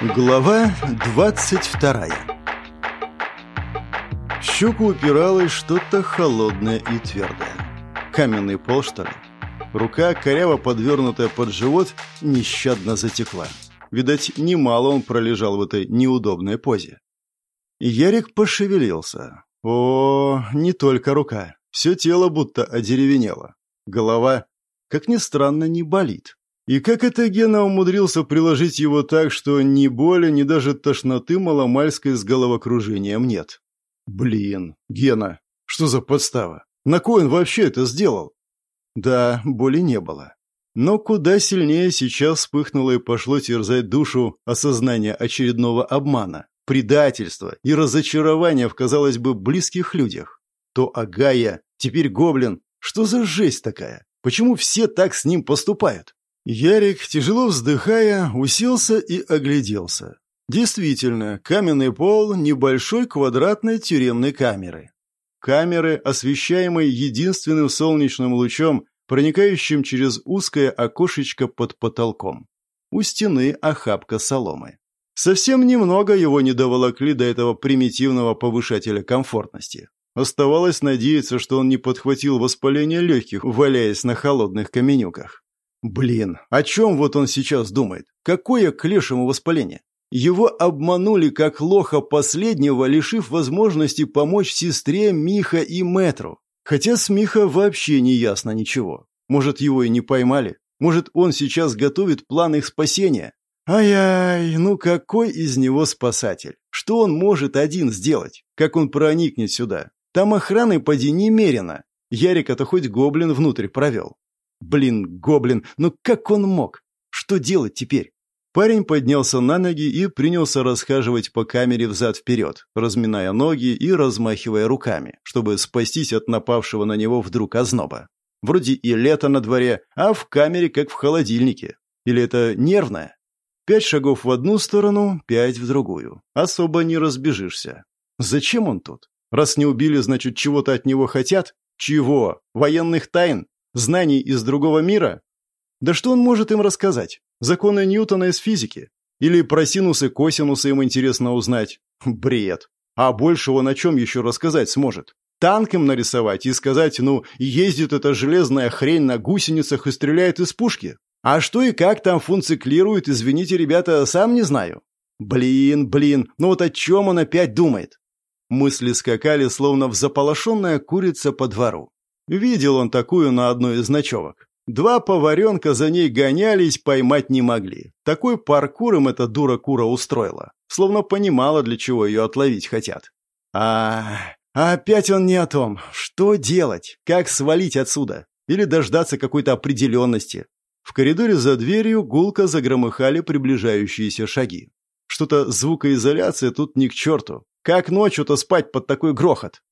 Глава 22 Щеку упиралось что-то холодное и твердое. Каменный пол, что ли? Рука, коряво подвернутая под живот, нещадно затекла. Видать, немало он пролежал в этой неудобной позе. Ярик пошевелился. О, не только рука. Все тело будто одеревенело. Голова, как ни странно, не болит. И как это Гена умудрился приложить его так, что ни боли, ни даже тошноты маломальской с головокружением нет? Блин, Гена, что за подстава? На кой он вообще это сделал? Да, боли не было. Но куда сильнее сейчас вспыхнуло и пошло терзать душу осознание очередного обмана, предательства и разочарования в, казалось бы, близких людях. То Агая, теперь Гоблин. Что за жесть такая? Почему все так с ним поступают? Ярик, тяжело вздыхая, уселся и огляделся. Действительно, каменный пол небольшой квадратной тюремной камеры. Камеры, освещаемой единственным солнечным лучом, проникающим через узкое окошечко под потолком. У стены охапка соломы. Совсем немного его не доволокли до этого примитивного повышателя комфортности. Оставалось надеяться, что он не подхватил воспаление легких, валяясь на холодных каменюках. Блин, о чем вот он сейчас думает? Какое к лешему воспаление? Его обманули как лоха последнего, лишив возможности помочь сестре Миха и Мэтру. Хотя с Миха вообще не ясно ничего. Может, его и не поймали? Может, он сейчас готовит план их спасения? Ай-ай, ну какой из него спасатель? Что он может один сделать? Как он проникнет сюда? Там охраны поди немерено. Ярика-то хоть гоблин внутрь провел. Блин, гоблин, ну как он мог? Что делать теперь? Парень поднялся на ноги и принялся расхаживать по камере взад-вперед, разминая ноги и размахивая руками, чтобы спастись от напавшего на него вдруг озноба. Вроде и лето на дворе, а в камере как в холодильнике. Или это нервное? Пять шагов в одну сторону, пять в другую. Особо не разбежишься. Зачем он тут? Раз не убили, значит, чего-то от него хотят? Чего? Военных тайн? Знаний из другого мира? Да что он может им рассказать? Законы Ньютона из физики? Или про синусы, косинусы им интересно узнать? Бред. А больше он о чем еще рассказать сможет? Танк им нарисовать и сказать, ну, ездит эта железная хрень на гусеницах и стреляет из пушки? А что и как там функциклирует, извините, ребята, сам не знаю. Блин, блин, ну вот о чем он опять думает? Мысли скакали, словно в заполошенная курица по двору. Видел он такую на одной из ночевок. Два поваренка за ней гонялись, поймать не могли. Такой паркур им эта дура-кура устроила. Словно понимала, для чего ее отловить хотят. А, а опять он не о том. Что делать? Как свалить отсюда? Или дождаться какой-то определенности? В коридоре за дверью гулко загромыхали приближающиеся шаги. Что-то звукоизоляция тут ни к черту. Как ночью-то спать под такой грохот?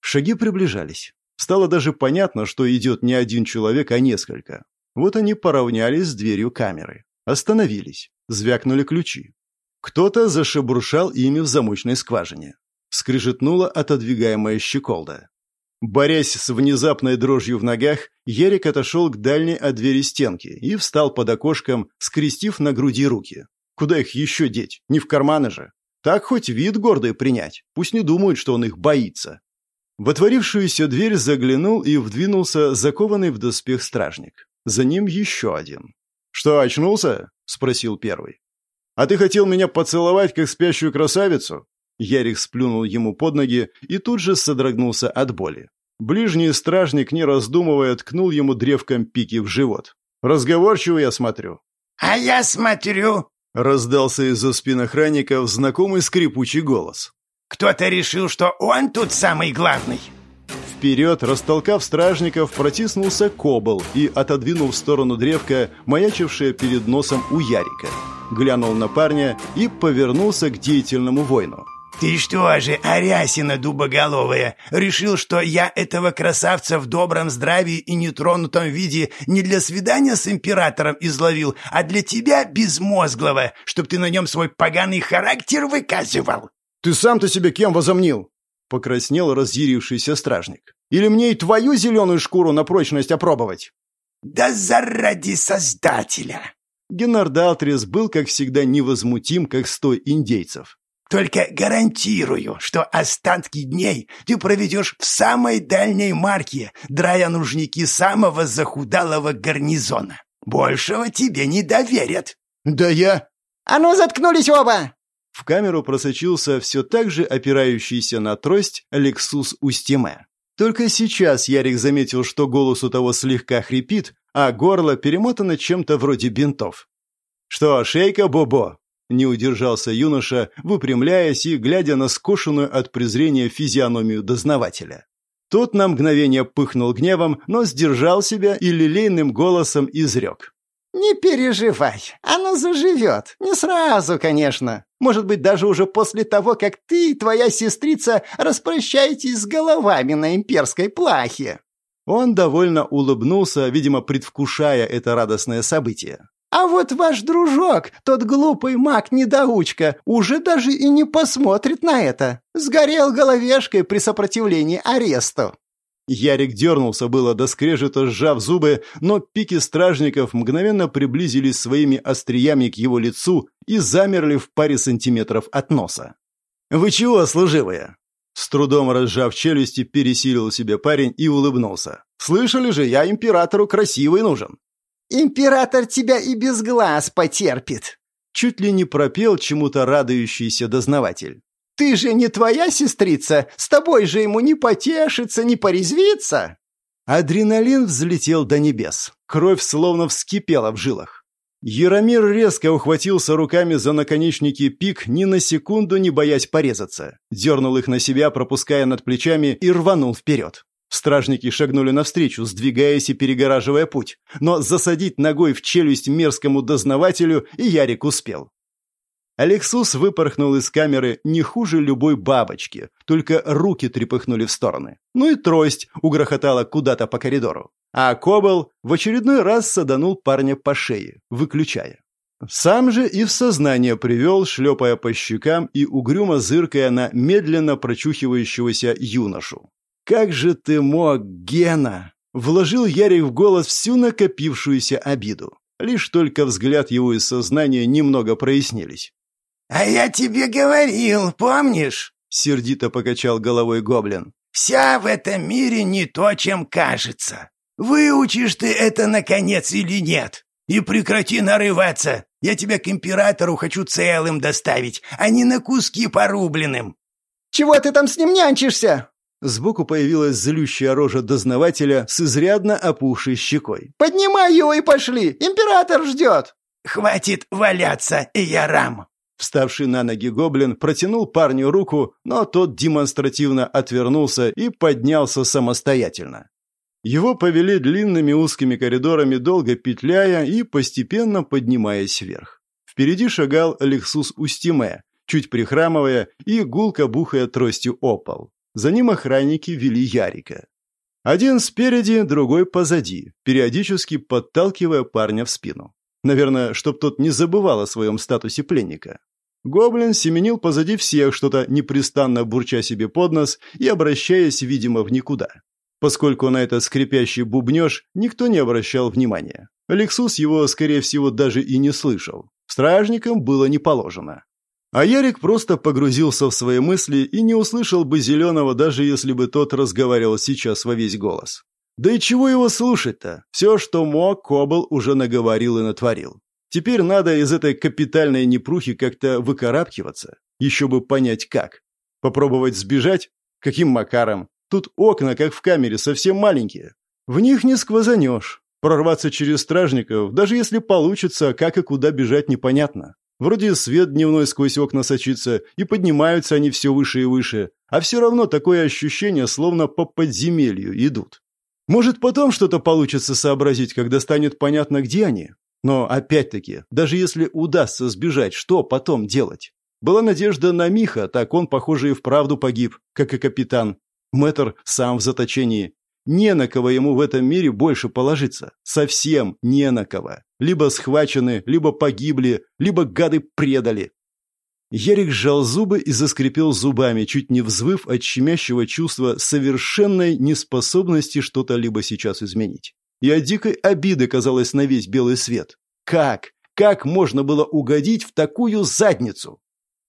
Шаги приближались. Стало даже понятно, что идет не один человек, а несколько. Вот они поравнялись с дверью камеры. Остановились. Звякнули ключи. Кто-то зашебуршал ими в замочной скважине. Скрижетнула отодвигаемая щеколда. Борясь с внезапной дрожью в ногах, Ярик отошел к дальней от двери стенки и встал под окошком, скрестив на груди руки. Куда их еще деть? Не в карманы же. Так хоть вид гордый принять. Пусть не думают, что он их боится. В отворившуюся дверь заглянул и вдвинулся закованный в доспех стражник. За ним еще один. «Что, очнулся?» — спросил первый. «А ты хотел меня поцеловать, как спящую красавицу?» Ярик сплюнул ему под ноги и тут же содрогнулся от боли. Ближний стражник, не раздумывая, ткнул ему древком пики в живот. «Разговорчивый, я смотрю». «А я смотрю», — раздался из-за спин охранников знакомый скрипучий голос. Кто-то решил, что он тут самый главный. Вперед, растолкав стражников, протиснулся Кобл и отодвинул в сторону древка, маячившее перед носом у Ярика. Глянул на парня и повернулся к деятельному воину. «Ты что же, Арясина дубоголовая, решил, что я этого красавца в добром здравии и нетронутом виде не для свидания с императором изловил, а для тебя, безмозглого, чтоб ты на нем свой поганый характер выказывал?» «Ты сам-то себе кем возомнил?» — покраснел разъярившийся стражник. «Или мне и твою зеленую шкуру на прочность опробовать?» «Да заради Создателя!» Геннард Алтрис был, как всегда, невозмутим, как сто индейцев. «Только гарантирую, что остатки дней ты проведешь в самой дальней марке, драя нужники самого захудалого гарнизона. Большего тебе не доверят». «Да я...» «А ну, заткнулись оба!» В камеру просочился все так же опирающийся на трость Лексус Устиме. Только сейчас Ярик заметил, что голос у того слегка хрипит, а горло перемотано чем-то вроде бинтов. «Что, шейка, Бобо?» Не удержался юноша, выпрямляясь и глядя на скошенную от презрения физиономию дознавателя. Тот на мгновение пыхнул гневом, но сдержал себя и лилейным голосом изрек. «Не переживай, оно заживет. Не сразу, конечно. Может быть, даже уже после того, как ты и твоя сестрица распрощаетесь с головами на имперской плахе». Он довольно улыбнулся, видимо, предвкушая это радостное событие. А вот ваш дружок, тот глупый маг-недоучка, уже даже и не посмотрит на это. Сгорел головешкой при сопротивлении аресту». Ярик дернулся было до скрежета, сжав зубы, но пики стражников мгновенно приблизились своими остриями к его лицу и замерли в паре сантиметров от носа. «Вы чего, служивые?» С трудом разжав челюсти, пересилил себе парень и улыбнулся. «Слышали же, я императору красивый нужен. Император тебя и без глаз потерпит!» Чуть ли не пропел чему-то радующийся дознаватель. «Ты же не твоя сестрица! С тобой же ему не потешиться, не порезвиться!» Адреналин взлетел до небес. Кровь словно вскипела в жилах. Яромир резко ухватился руками за наконечники пик, ни на секунду не боясь порезаться. Дернул их на себя, пропуская над плечами, и рванул вперед. Стражники шагнули навстречу, сдвигаясь и перегораживая путь, но засадить ногой в челюсть мерзкому дознавателю и Ярик успел. Алексус выпорхнул из камеры не хуже любой бабочки, только руки трепыхнули в стороны. Ну и трость угрохотала куда-то по коридору. А Кобл в очередной раз саданул парня по шее, выключая. Сам же и в сознание привел, шлепая по щекам и угрюмо зыркая на медленно прочухивающегося юношу. «Как же ты мог, Гена?» Вложил Ярик в голос всю накопившуюся обиду. Лишь только взгляд его из сознания немного прояснились. «А я тебе говорил, помнишь?» — сердито покачал головой гоблин. «Вся в этом мире не то, чем кажется. Выучишь ты это, наконец, или нет? И прекрати нарываться. Я тебя к императору хочу целым доставить, а не на куски порубленным». «Чего ты там с ним нянчишься?» Сбоку появилась злющая рожа дознавателя с изрядно опухшей щекой. «Поднимай его и пошли! Император ждет!» «Хватит валяться, Иярам!» Вставший на ноги гоблин протянул парню руку, но тот демонстративно отвернулся и поднялся самостоятельно. Его повели длинными узкими коридорами, долго петляя и постепенно поднимаясь вверх. Впереди шагал Лексус Устиме, чуть прихрамывая и гулко бухая тростью опол. За ним охранники вели Ярика. Один спереди, другой позади, периодически подталкивая парня в спину. Наверное, чтоб тот не забывал о своем статусе пленника. Гоблин семенил позади всех, что-то непрестанно бурча себе под нос и обращаясь, видимо, в никуда. Поскольку на этот скрипящий бубнеж никто не обращал внимания. Лексус его, скорее всего, даже и не слышал. Стражникам было не положено. А Ярик просто погрузился в свои мысли и не услышал бы Зеленого, даже если бы тот разговаривал сейчас во весь голос. Да и чего его слушать-то? Все, что мог, Кобл уже наговорил и натворил. Теперь надо из этой капитальной непрухи как-то выкарабкиваться. Еще бы понять как. Попробовать сбежать? Каким макаром? Тут окна, как в камере, совсем маленькие. В них не сквозанешь. Прорваться через стражников, даже если получится, как и куда бежать непонятно. Вроде свет дневной сквозь окна сочится, и поднимаются они все выше и выше, а все равно такое ощущение, словно по подземелью идут. Может, потом что-то получится сообразить, когда станет понятно, где они? Но, опять-таки, даже если удастся сбежать, что потом делать? Была надежда на Миха, так он, похоже, и вправду погиб, как и капитан. Мэтр сам в заточении. Не на кого ему в этом мире больше положиться. Совсем не на кого. Либо схвачены, либо погибли, либо гады предали. Ярик сжал зубы и заскрипел зубами, чуть не взвыв от щемящего чувства совершенной неспособности что-то либо сейчас изменить. И от дикой обиды казалось на весь белый свет. Как? Как можно было угодить в такую задницу?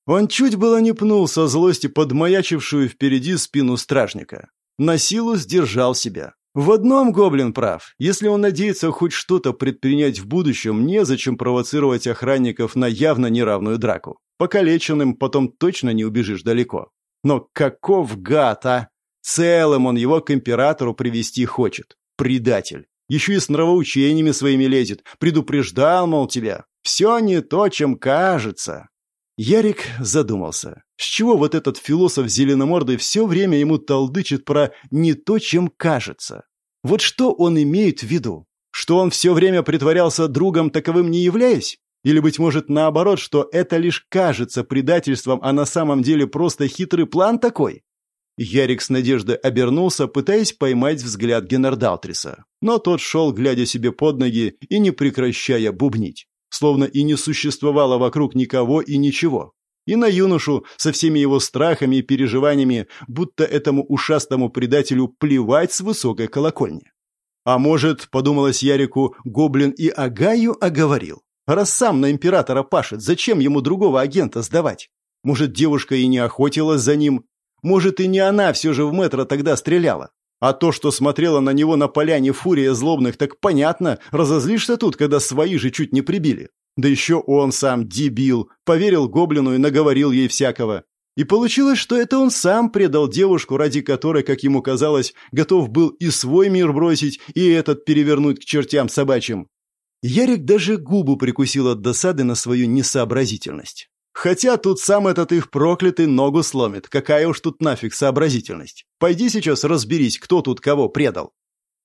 Он чуть было не пнул со злости подмаячившую впереди спину стражника. На силу сдержал себя. В одном гоблин прав. Если он надеется хоть что-то предпринять в будущем, незачем провоцировать охранников на явно неравную драку. Покалеченным потом точно не убежишь далеко. Но каков гад, а? Целым он его к императору привести хочет. Предатель. Еще и с нравоучениями своими лезет. Предупреждал, мол, тебя. Все не то, чем кажется. Ярик задумался. С чего вот этот философ зеленомордый все время ему толдычит про «не то, чем кажется»? Вот что он имеет в виду? Что он все время притворялся другом, таковым не являясь? Или, быть может, наоборот, что это лишь кажется предательством, а на самом деле просто хитрый план такой? Ярик с надеждой обернулся, пытаясь поймать взгляд Геннардалтриса. Но тот шел, глядя себе под ноги и не прекращая бубнить словно и не существовало вокруг никого и ничего. И на юношу со всеми его страхами и переживаниями, будто этому ушастому предателю плевать с высокой колокольни. А может, подумалось Ярику, гоблин и Агаю оговорил. Раз сам на императора пашет, зачем ему другого агента сдавать? Может, девушка и не охотилась за ним? Может, и не она все же в метро тогда стреляла? А то, что смотрела на него на поляне фурия злобных, так понятно, разозлишься тут, когда свои же чуть не прибили. Да еще он сам дебил, поверил гоблину и наговорил ей всякого. И получилось, что это он сам предал девушку, ради которой, как ему казалось, готов был и свой мир бросить, и этот перевернуть к чертям собачьим. Ярик даже губу прикусил от досады на свою несообразительность. Хотя тут сам этот их проклятый ногу сломит. Какая уж тут нафиг сообразительность. Пойди сейчас разберись, кто тут кого предал.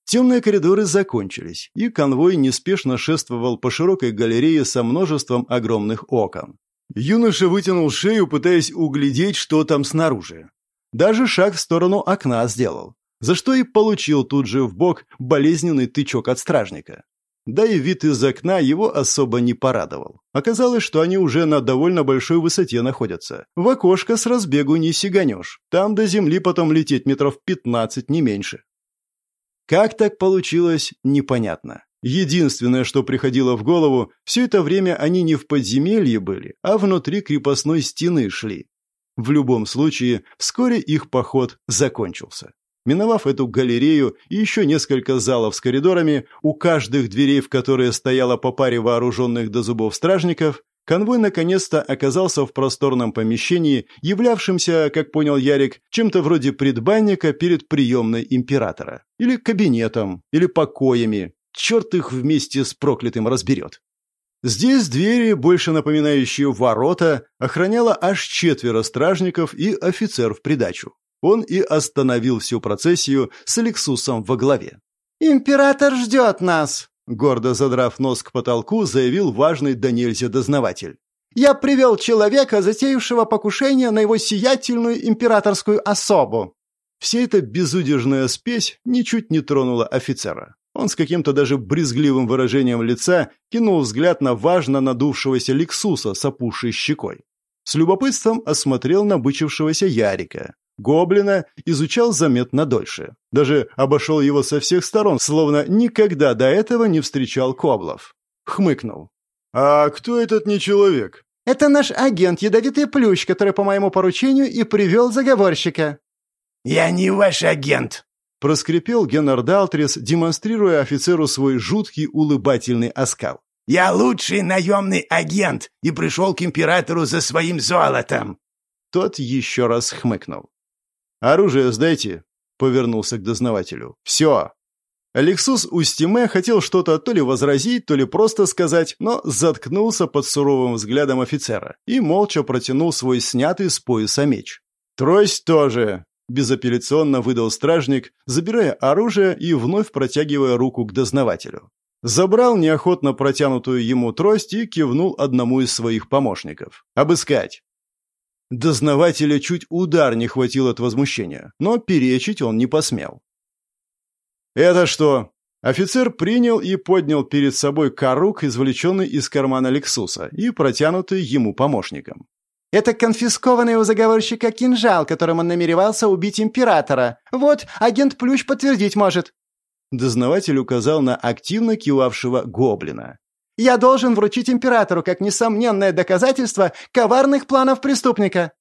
Темные коридоры закончились, и конвой неспешно шествовал по широкой галерее со множеством огромных окон. Юноша вытянул шею, пытаясь углядеть, что там снаружи. Даже шаг в сторону окна сделал, за что и получил тут же в бок болезненный тычок от стражника. Да и вид из окна его особо не порадовал. Оказалось, что они уже на довольно большой высоте находятся. В окошко с разбегу не сиганешь. Там до земли потом лететь метров пятнадцать, не меньше. Как так получилось, непонятно. Единственное, что приходило в голову, все это время они не в подземелье были, а внутри крепостной стены шли. В любом случае, вскоре их поход закончился. Миновав эту галерею и еще несколько залов с коридорами, у каждых дверей, в которые стояло по паре вооруженных до зубов стражников, конвой наконец-то оказался в просторном помещении, являвшемся, как понял Ярик, чем-то вроде предбанника перед приемной императора. Или кабинетом, или покоями. Черт их вместе с проклятым разберет. Здесь двери, больше напоминающие ворота, охраняло аж четверо стражников и офицер в придачу он и остановил всю процессию с Алексусом во главе. «Император ждет нас!» Гордо задрав нос к потолку, заявил важный до нельзя дознаватель. «Я привел человека, затеявшего покушение на его сиятельную императорскую особу». Вся эта безудержная спесь ничуть не тронула офицера. Он с каким-то даже брезгливым выражением лица кинул взгляд на важно надувшегося Лексуса с опухшей щекой. С любопытством осмотрел набычившегося Ярика. Гоблина изучал заметно дольше. Даже обошел его со всех сторон, словно никогда до этого не встречал коблов. Хмыкнул. «А кто этот не человек?» «Это наш агент, ядовитый плющ, который по моему поручению и привел заговорщика». «Я не ваш агент», — проскрипел Геннард Алтрис, демонстрируя офицеру свой жуткий улыбательный оскал. «Я лучший наемный агент и пришел к императору за своим золотом». Тот еще раз хмыкнул. «Оружие сдайте», — повернулся к дознавателю. «Все». Алексус Устиме хотел что-то то ли возразить, то ли просто сказать, но заткнулся под суровым взглядом офицера и молча протянул свой снятый с пояса меч. «Трость тоже», — безапелляционно выдал стражник, забирая оружие и вновь протягивая руку к дознавателю. Забрал неохотно протянутую ему трость и кивнул одному из своих помощников. «Обыскать!» Дознавателя чуть удар не хватил от возмущения, но перечить он не посмел. «Это что?» Офицер принял и поднял перед собой корук, извлеченный из кармана Лексуса и протянутый ему помощником. «Это конфискованный у заговорщика кинжал, которым он намеревался убить императора. Вот, агент Плющ подтвердить может». Дознаватель указал на активно кивавшего гоблина. Я должен вручить императору как несомненное доказательство коварных планов преступника».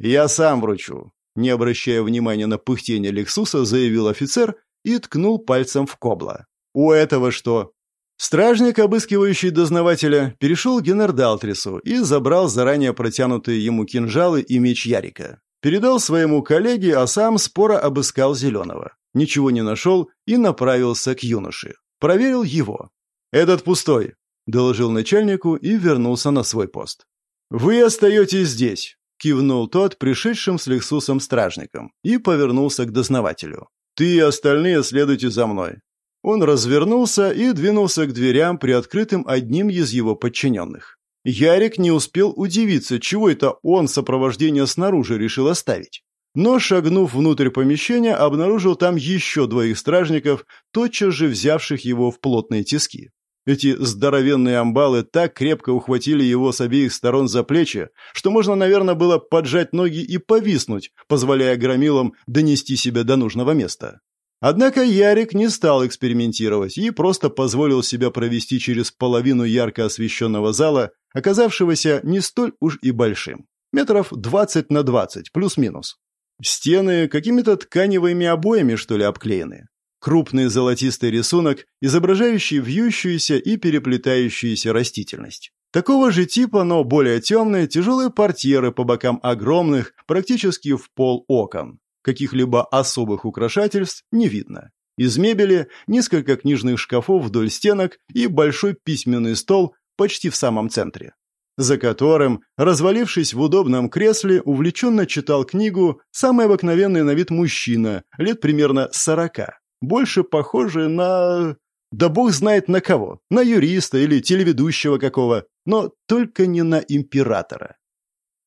«Я сам вручу», — не обращая внимания на пыхтение Лексуса, заявил офицер и ткнул пальцем в кобла. «У этого что?» Стражник, обыскивающий дознавателя, перешел к Генердалтрису и забрал заранее протянутые ему кинжалы и меч Ярика. Передал своему коллеге, а сам споро обыскал Зеленого. Ничего не нашел и направился к юноше. Проверил его. «Этот пустой», — доложил начальнику и вернулся на свой пост. «Вы остаетесь здесь», — кивнул тот пришедшим с Лексусом стражником и повернулся к дознавателю. «Ты и остальные следуйте за мной. Он развернулся и двинулся к дверям, приоткрытым одним из его подчиненных. Ярик не успел удивиться, чего это он сопровождение снаружи решил оставить. Но, шагнув внутрь помещения, обнаружил там еще двоих стражников, тотчас же взявших его в плотные тиски. Эти здоровенные амбалы так крепко ухватили его с обеих сторон за плечи, что можно, наверное, было поджать ноги и повиснуть, позволяя громилам донести себя до нужного места. Однако Ярик не стал экспериментировать и просто позволил себя провести через половину ярко освещенного зала, оказавшегося не столь уж и большим. Метров 20 на 20, плюс-минус. Стены какими-то тканевыми обоями, что ли, обклеены. Крупный золотистый рисунок, изображающий вьющуюся и переплетающуюся растительность. Такого же типа, но более темные, тяжелые портьеры по бокам огромных, практически в пол окон. Каких-либо особых украшательств не видно. Из мебели несколько книжных шкафов вдоль стенок и большой письменный стол почти в самом центре, за которым, развалившись в удобном кресле, увлеченно читал книгу самый обыкновенный на вид мужчина, лет примерно сорока, больше похожий на... Да бог знает на кого, на юриста или телеведущего какого, но только не на императора.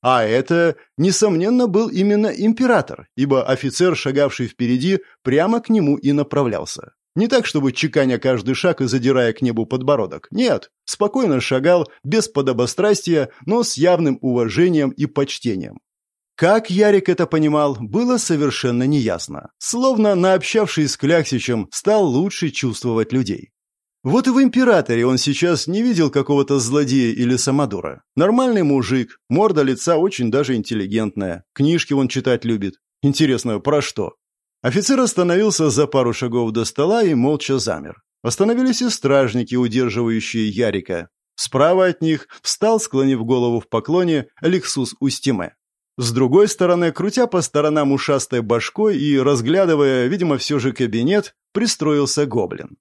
А это, несомненно, был именно император, ибо офицер, шагавший впереди, прямо к нему и направлялся. Не так, чтобы чеканя каждый шаг и задирая к небу подбородок. Нет, спокойно шагал, без подобострастия, но с явным уважением и почтением. Как Ярик это понимал, было совершенно неясно. Словно, наобщавшись с Кляксичем, стал лучше чувствовать людей. Вот и в императоре он сейчас не видел какого-то злодея или самодура. Нормальный мужик, морда лица очень даже интеллигентная, книжки он читать любит. Интересно, про что? Офицер остановился за пару шагов до стола и молча замер. Остановились и стражники, удерживающие Ярика. Справа от них встал, склонив голову в поклоне, Алексус Устиме. С другой стороны, крутя по сторонам ушастой башкой и разглядывая, видимо, все же кабинет, пристроился гоблин.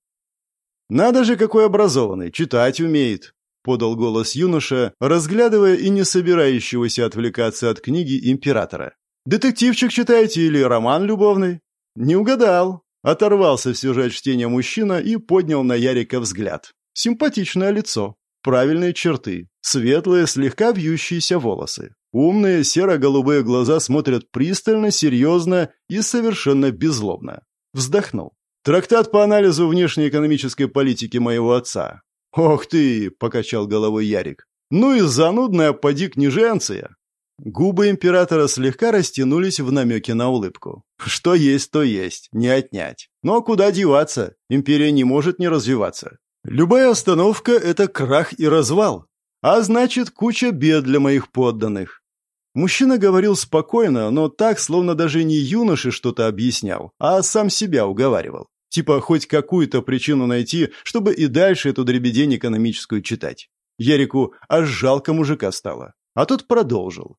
«Надо же, какой образованный, читать умеет», — подал голос юноша, разглядывая и не собирающегося отвлекаться от книги императора. «Детективчик читаете или роман любовный?» «Не угадал», — оторвался все же от чтения мужчина и поднял на Ярика взгляд. «Симпатичное лицо, правильные черты, светлые, слегка вьющиеся волосы. Умные серо-голубые глаза смотрят пристально, серьезно и совершенно беззлобно». Вздохнул. Трактат по анализу внешнеэкономической политики моего отца. Ох ты, покачал головой Ярик. Ну и занудная поди княженция. Губы императора слегка растянулись в намеке на улыбку. Что есть, то есть, не отнять. Но куда деваться? Империя не может не развиваться. Любая остановка – это крах и развал. А значит, куча бед для моих подданных. Мужчина говорил спокойно, но так, словно даже не юноше что-то объяснял, а сам себя уговаривал. Типа хоть какую-то причину найти, чтобы и дальше эту дребедень экономическую читать. Ярику аж жалко мужика стало. А тот продолжил.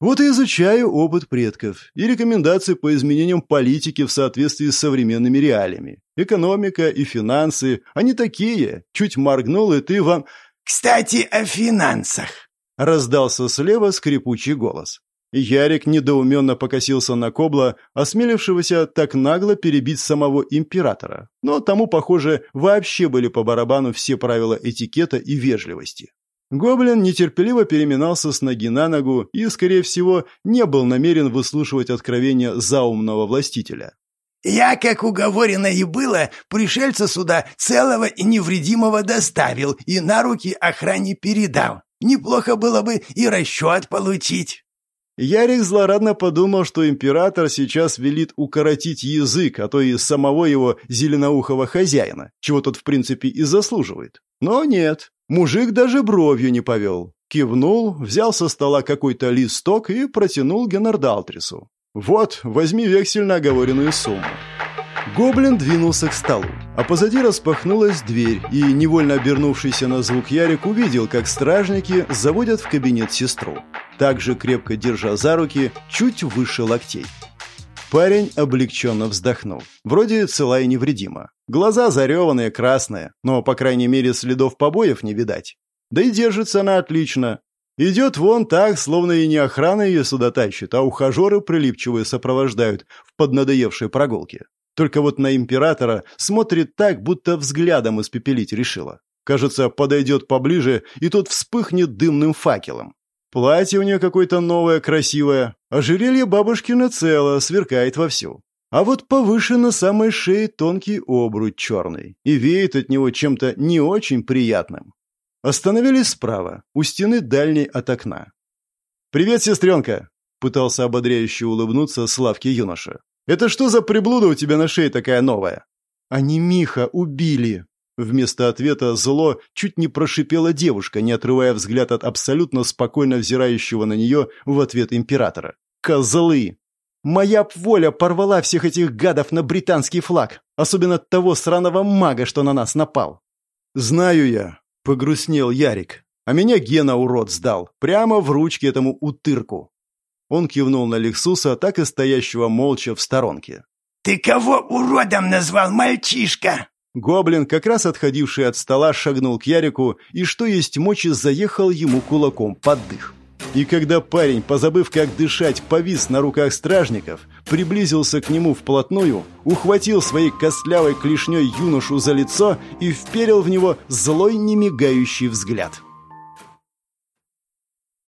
Вот и изучаю опыт предков и рекомендации по изменениям политики в соответствии с современными реалиями. Экономика и финансы, они такие. Чуть моргнул, и ты вам... «Кстати, о финансах!» Раздался слева скрипучий голос. Ярик недоуменно покосился на Кобла, осмелившегося так нагло перебить самого императора. Но тому, похоже, вообще были по барабану все правила этикета и вежливости. Гоблин нетерпеливо переминался с ноги на ногу и, скорее всего, не был намерен выслушивать откровения заумного властителя. «Я, как уговорено и было, пришельца сюда целого и невредимого доставил и на руки охране передал. Неплохо было бы и расчет получить». Ярик злорадно подумал, что император сейчас велит укоротить язык, а то и самого его зеленоухого хозяина, чего тот в принципе и заслуживает. Но нет, Мужик даже бровью не повел. Кивнул, взял со стола какой-то листок и протянул Геннардалтрису. «Вот, возьми вексель на оговоренную сумму». Гоблин двинулся к столу, а позади распахнулась дверь, и, невольно обернувшийся на звук Ярик увидел, как стражники заводят в кабинет сестру, также крепко держа за руки, чуть выше локтей. Парень облегченно вздохнул. Вроде цела и невредима. Глаза зареванные, красные, но, по крайней мере, следов побоев не видать. Да и держится она отлично. Идет вон так, словно и не охрана ее сюда тащит, а ухажеры прилипчивые сопровождают в поднадоевшей прогулке. Только вот на императора смотрит так, будто взглядом испепелить решила. Кажется, подойдет поближе, и тот вспыхнет дымным факелом. Платье у нее какое-то новое, красивое. Ожерелье бабушкина цело, сверкает вовсю. А вот повыше на самой шее тонкий обруч черный. И веет от него чем-то не очень приятным. Остановились справа, у стены дальней от окна. «Привет, сестренка!» — пытался ободряюще улыбнуться Славки юноша. «Это что за приблуда у тебя на шее такая новая?» «Они Миха убили!» Вместо ответа зло чуть не прошипела девушка, не отрывая взгляд от абсолютно спокойно взирающего на нее в ответ императора. «Козлы! Моя воля порвала всех этих гадов на британский флаг, особенно того сраного мага, что на нас напал». «Знаю я», — погрустнел Ярик. «А меня Гена урод сдал, прямо в ручки этому утырку». Он кивнул на Лексуса, так и стоящего молча в сторонке. «Ты кого уродом назвал, мальчишка?» Гоблин, как раз отходивший от стола, шагнул к Ярику и, что есть мочи, заехал ему кулаком под дых. И когда парень, позабыв, как дышать, повис на руках стражников, приблизился к нему вплотную, ухватил своей костлявой клешней юношу за лицо и вперил в него злой немигающий взгляд –